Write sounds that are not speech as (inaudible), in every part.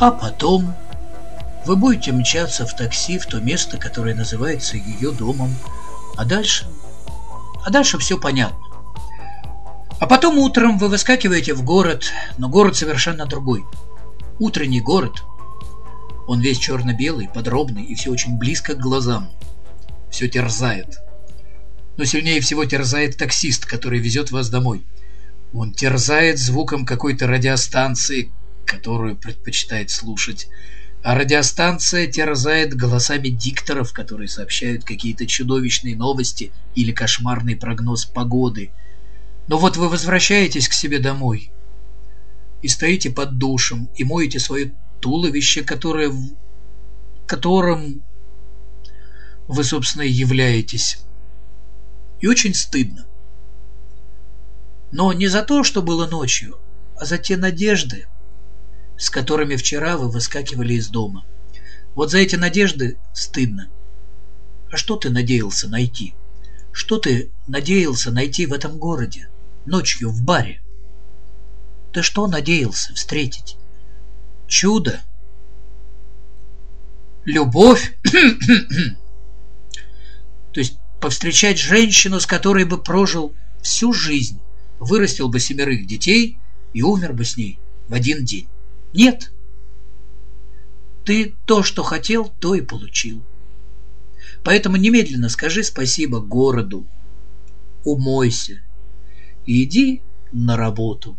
А потом вы будете мчаться в такси в то место, которое называется ее домом. А дальше... А дальше все понятно. А потом утром вы выскакиваете в город, но город совершенно другой. Утренний город. Он весь черно-белый, подробный и все очень близко к глазам. Все терзает. Но сильнее всего терзает таксист, который везет вас домой. Он терзает звуком какой-то радиостанции, которую предпочитает слушать. А радиостанция терзает голосами дикторов, которые сообщают какие-то чудовищные новости или кошмарный прогноз погоды. Но вот вы возвращаетесь к себе домой и стоите под душем и моете свое туловище, которое которым вы, собственно, и являетесь. И очень стыдно. Но не за то, что было ночью, а за те надежды, с которыми вчера вы выскакивали из дома. Вот за эти надежды стыдно. А что ты надеялся найти? Что ты надеялся найти в этом городе? Ночью в баре? Ты что надеялся встретить? Чудо? Любовь? (clears throat) То есть повстречать женщину, с которой бы прожил всю жизнь, вырастил бы семерых детей и умер бы с ней в один день. Нет. Ты то, что хотел, то и получил. Поэтому немедленно скажи спасибо городу, умойся иди на работу.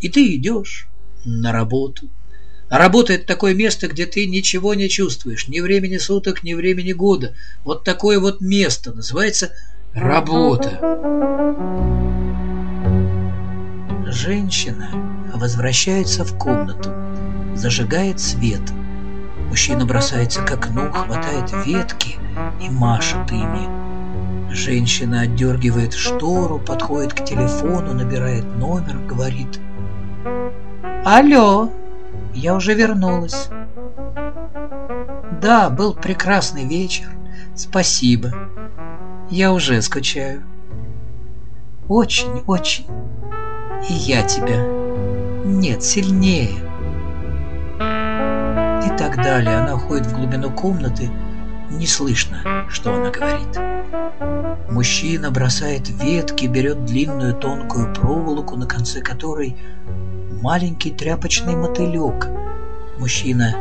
И ты идешь на работу. А работа – это такое место, где ты ничего не чувствуешь, ни времени суток, ни времени года. Вот такое вот место называется работа. Женщина возвращается в комнату, зажигает свет. Мужчина бросается к окну, хватает ветки и машет ими. Женщина отдергивает штору, подходит к телефону, набирает номер, говорит «Алло, я уже вернулась». «Да, был прекрасный вечер. Спасибо. Я уже скучаю. Очень, очень. И я тебя. Нет, сильнее. И так далее. Она уходит в глубину комнаты. Не слышно, что она говорит. Мужчина бросает ветки, берет длинную тонкую проволоку, на конце которой маленький тряпочный мотылек. Мужчина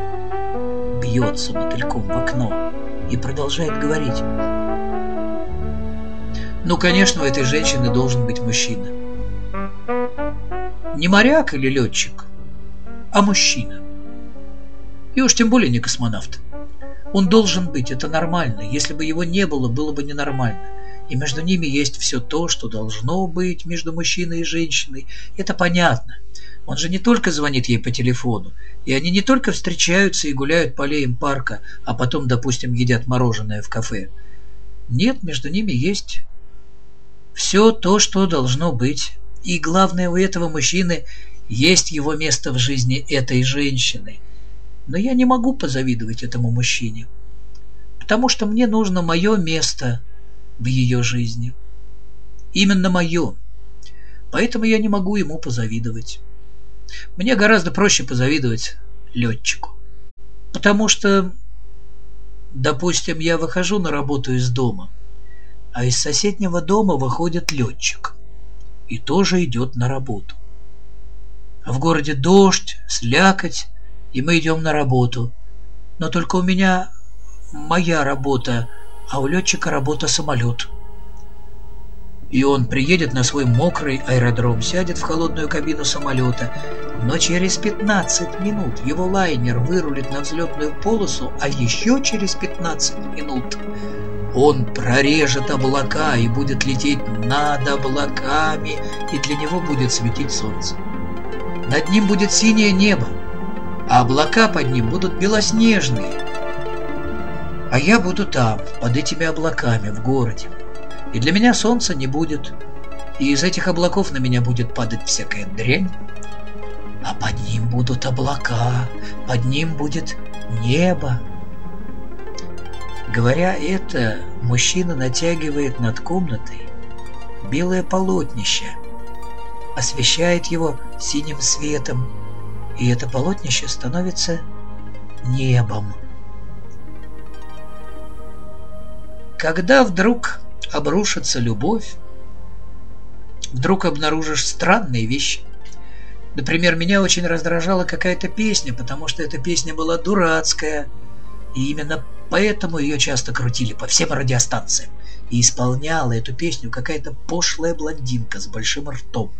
бьется мотыльком в окно и продолжает говорить. Ну, конечно, у этой женщины должен быть мужчина. Не моряк или летчик, а мужчина. И уж тем более не космонавт. Он должен быть, это нормально. Если бы его не было, было бы ненормально. И между ними есть все то, что должно быть между мужчиной и женщиной. Это понятно. Он же не только звонит ей по телефону, и они не только встречаются и гуляют по аллеям парка, а потом, допустим, едят мороженое в кафе. Нет, между ними есть все то, что должно быть. И главное, у этого мужчины есть его место в жизни этой женщины. Но я не могу позавидовать этому мужчине, потому что мне нужно мое место в ее жизни. Именно мое. Поэтому я не могу ему позавидовать. Мне гораздо проще позавидовать летчику. Потому что, допустим, я выхожу на работу из дома – а из соседнего дома выходит летчик и тоже идет на работу. В городе дождь, слякоть, и мы идем на работу. Но только у меня моя работа, а у летчика работа самолет. И он приедет на свой мокрый аэродром, сядет в холодную кабину самолета, но через 15 минут его лайнер вырулит на взлетную полосу, а еще через 15 минут он прорежет облака и будет лететь над облаками, и для него будет светить солнце. Над ним будет синее небо, а облака под ним будут белоснежные. А я буду там, под этими облаками, в городе. И для меня солнца не будет, и из этих облаков на меня будет падать всякая дрянь. А под ним будут облака, под ним будет небо, Говоря это, мужчина натягивает над комнатой белое полотнище, освещает его синим светом и это полотнище становится небом. Когда вдруг обрушится любовь, вдруг обнаружишь странные вещи. Например, меня очень раздражала какая-то песня, потому что эта песня была дурацкая, и именно поэтому ее часто крутили по всем радиостанциям. И исполняла эту песню какая-то пошлая блондинка с большим ртом.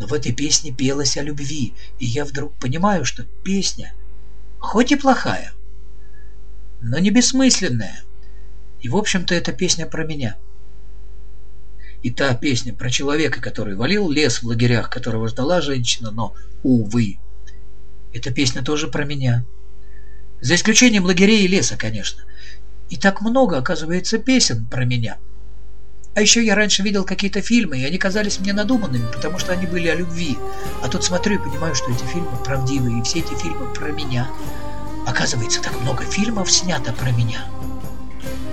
Но в этой песне пелось о любви, и я вдруг понимаю, что песня, хоть и плохая, но не бессмысленная. И, в общем-то, эта песня про меня. И та песня про человека, который валил лес в лагерях, которого ждала женщина, но, увы, эта песня тоже про меня. За исключением лагерей и леса, конечно. И так много, оказывается, песен про меня. А еще я раньше видел какие-то фильмы, и они казались мне надуманными, потому что они были о любви. А тут смотрю и понимаю, что эти фильмы правдивые, и все эти фильмы про меня. Оказывается, так много фильмов снято про меня.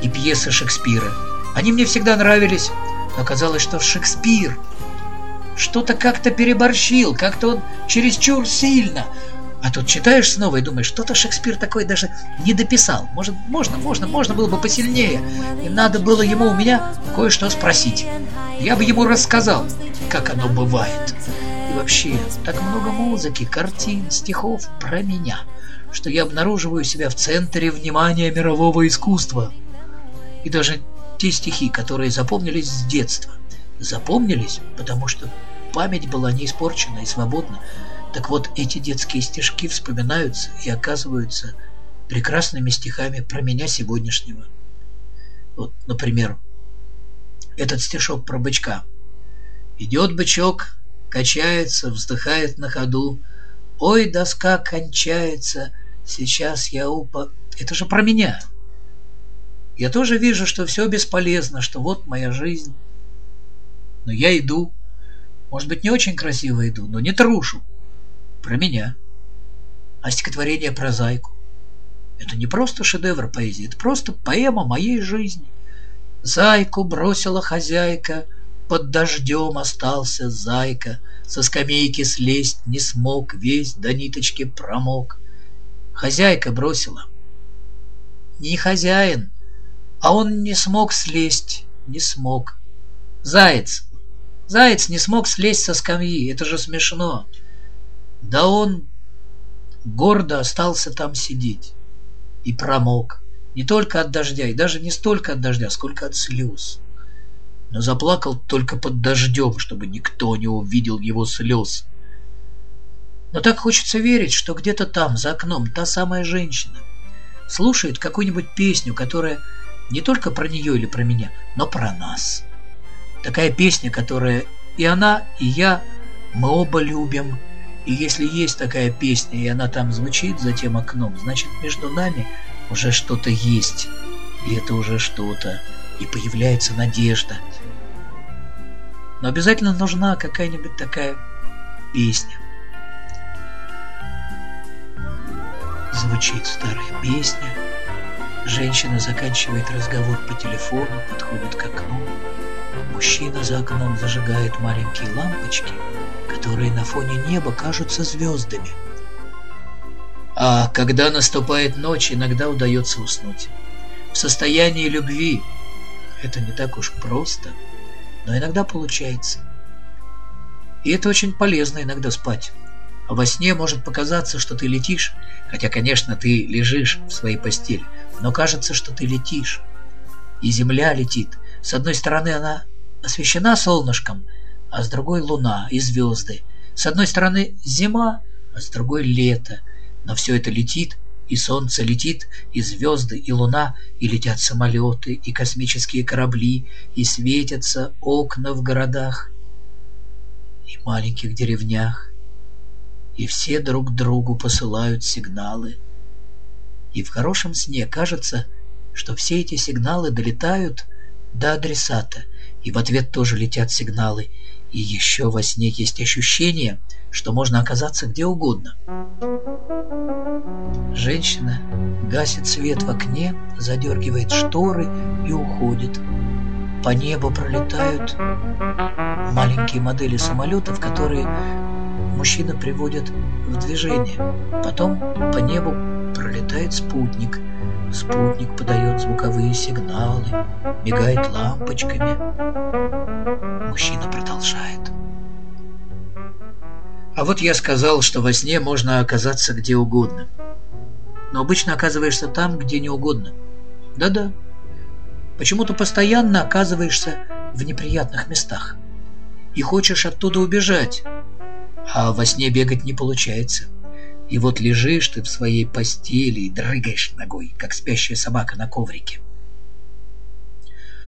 И пьесы Шекспира. Они мне всегда нравились, но казалось, что Шекспир что-то как-то переборщил, как-то он чересчур сильно – а тут читаешь снова и думаешь, что-то Шекспир такой даже не дописал. Может, можно, можно, можно было бы посильнее. И надо было ему у меня кое-что спросить. Я бы ему рассказал, как оно бывает. И вообще, так много музыки, картин, стихов про меня, что я обнаруживаю себя в центре внимания мирового искусства. И даже те стихи, которые запомнились с детства, запомнились, потому что память была не испорчена и свободна, так вот, эти детские стишки вспоминаются и оказываются прекрасными стихами про меня сегодняшнего. Вот, например, этот стишок про бычка. Идет бычок, качается, вздыхает на ходу. Ой, доска кончается, сейчас я упа... Это же про меня. Я тоже вижу, что все бесполезно, что вот моя жизнь. Но я иду. Может быть, не очень красиво иду, но не трушу про меня. А стихотворение про зайку — это не просто шедевр поэзии, это просто поэма моей жизни. Зайку бросила хозяйка, под дождем остался зайка, со скамейки слезть не смог, весь до ниточки промок. Хозяйка бросила. Не хозяин, а он не смог слезть, не смог. Заяц. Заяц не смог слезть со скамьи, это же смешно. Да он гордо остался там сидеть и промок. Не только от дождя, и даже не столько от дождя, сколько от слез. Но заплакал только под дождем, чтобы никто не увидел его слез. Но так хочется верить, что где-то там, за окном, та самая женщина слушает какую-нибудь песню, которая не только про нее или про меня, но про нас. Такая песня, которая и она, и я, мы оба любим – и если есть такая песня, и она там звучит за тем окном, значит, между нами уже что-то есть. И это уже что-то. И появляется надежда. Но обязательно нужна какая-нибудь такая песня. Звучит старая песня. Женщина заканчивает разговор по телефону, подходит к окну. Мужчина за окном зажигает маленькие лампочки – которые на фоне неба кажутся звездами. А когда наступает ночь, иногда удается уснуть. В состоянии любви это не так уж просто, но иногда получается. И это очень полезно иногда спать. А во сне может показаться, что ты летишь, хотя, конечно, ты лежишь в своей постели, но кажется, что ты летишь. И земля летит. С одной стороны, она освещена солнышком – а с другой луна и звезды. С одной стороны зима, а с другой лето. Но все это летит, и солнце летит, и звезды, и луна, и летят самолеты, и космические корабли, и светятся окна в городах и маленьких деревнях. И все друг другу посылают сигналы. И в хорошем сне кажется, что все эти сигналы долетают до адресата, и в ответ тоже летят сигналы, и еще во сне есть ощущение, что можно оказаться где угодно. Женщина гасит свет в окне, задергивает шторы и уходит. По небу пролетают маленькие модели самолетов, которые мужчина приводит в движение. Потом по небу пролетает спутник. Спутник подает звуковые сигналы, мигает лампочками. Мужчина продолжает. А вот я сказал, что во сне можно оказаться где угодно. Но обычно оказываешься там, где не угодно. Да-да. Почему-то постоянно оказываешься в неприятных местах. И хочешь оттуда убежать. А во сне бегать не получается. И вот лежишь ты в своей постели и дрыгаешь ногой, как спящая собака на коврике.